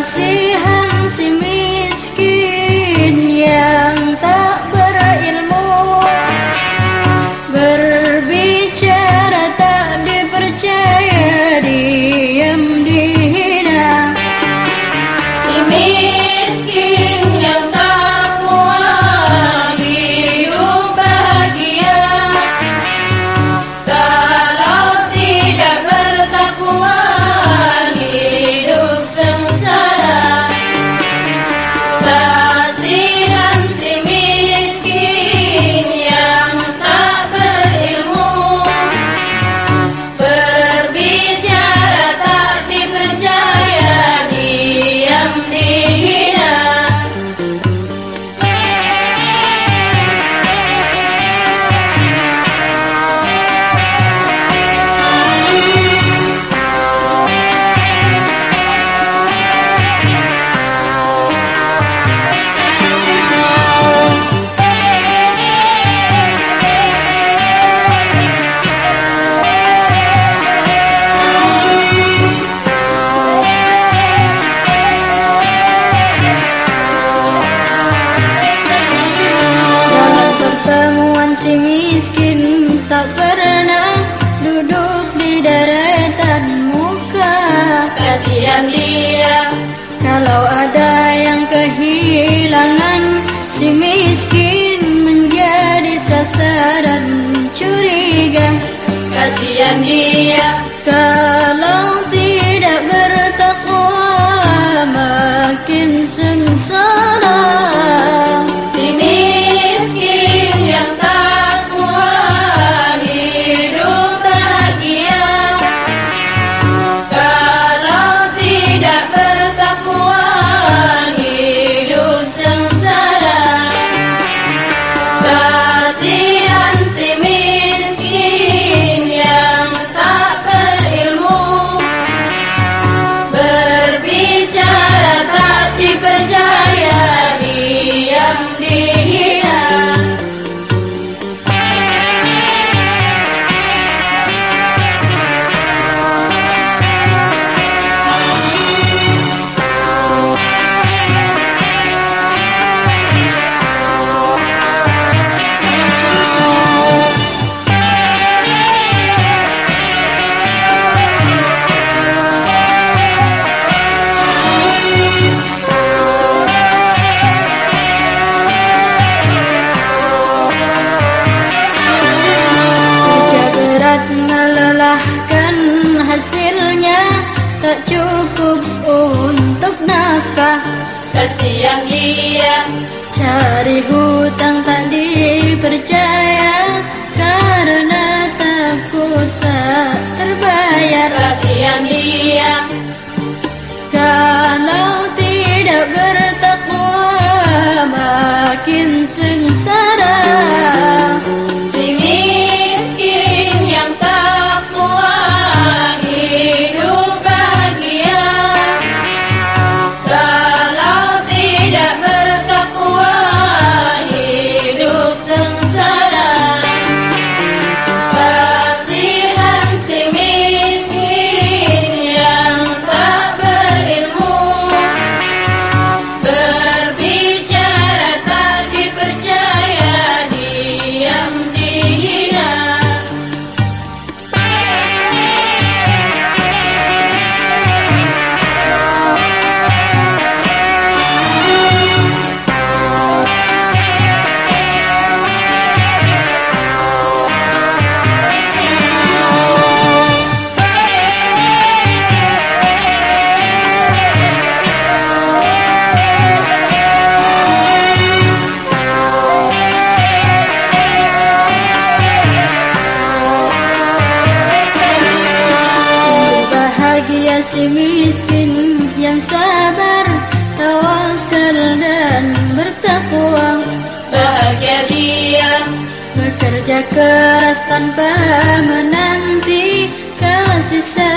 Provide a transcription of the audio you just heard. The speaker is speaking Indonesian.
kasih hansi curiga Kasihan dia Kalau Kasihan dia. Cari hutang tak dipercaya Karena takut tak terbayar. Kasihan dia si miskin yang sabar tawakal dan bertakwa. Bahagia dia. Bekerja keras tanpa menanti kasih sayang